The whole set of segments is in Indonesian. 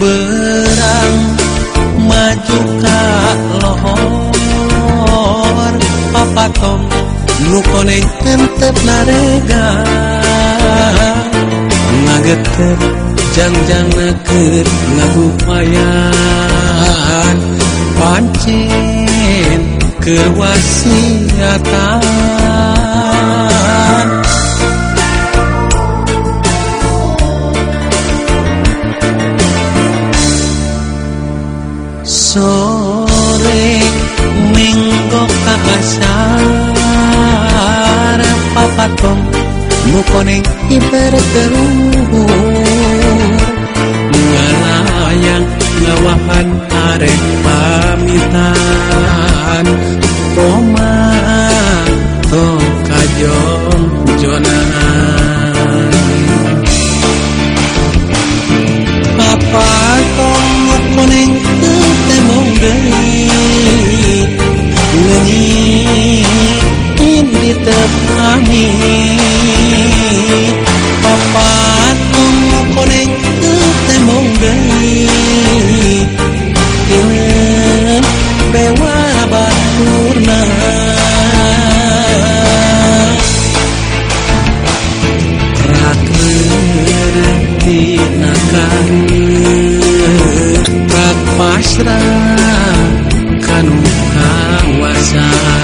berang maju ka lohor. Papatong nu koneng entep narega. Ngageter jangjang neker ngabupayan pancen kerwasiatan mukoning iberteluhur ngalayang ngawahan arek pamitan. Koma tong kajong jonan. Papa Pasrah kanu kawasan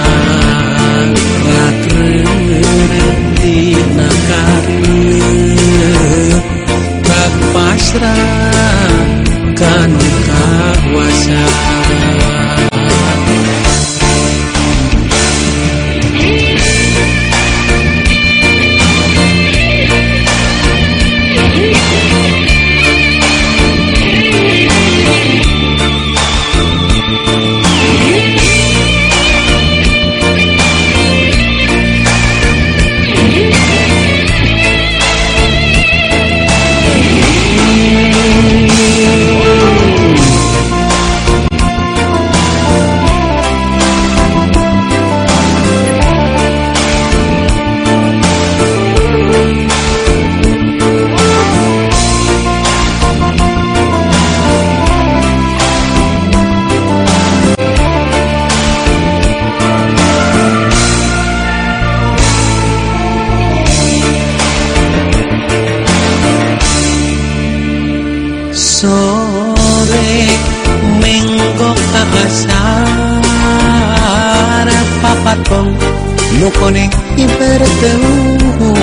nukoning iberteluhur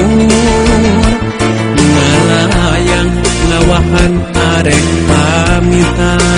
ngalayang ngawahan arek pamitan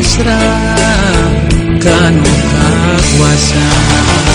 عشرة كانوا أقوى وسام.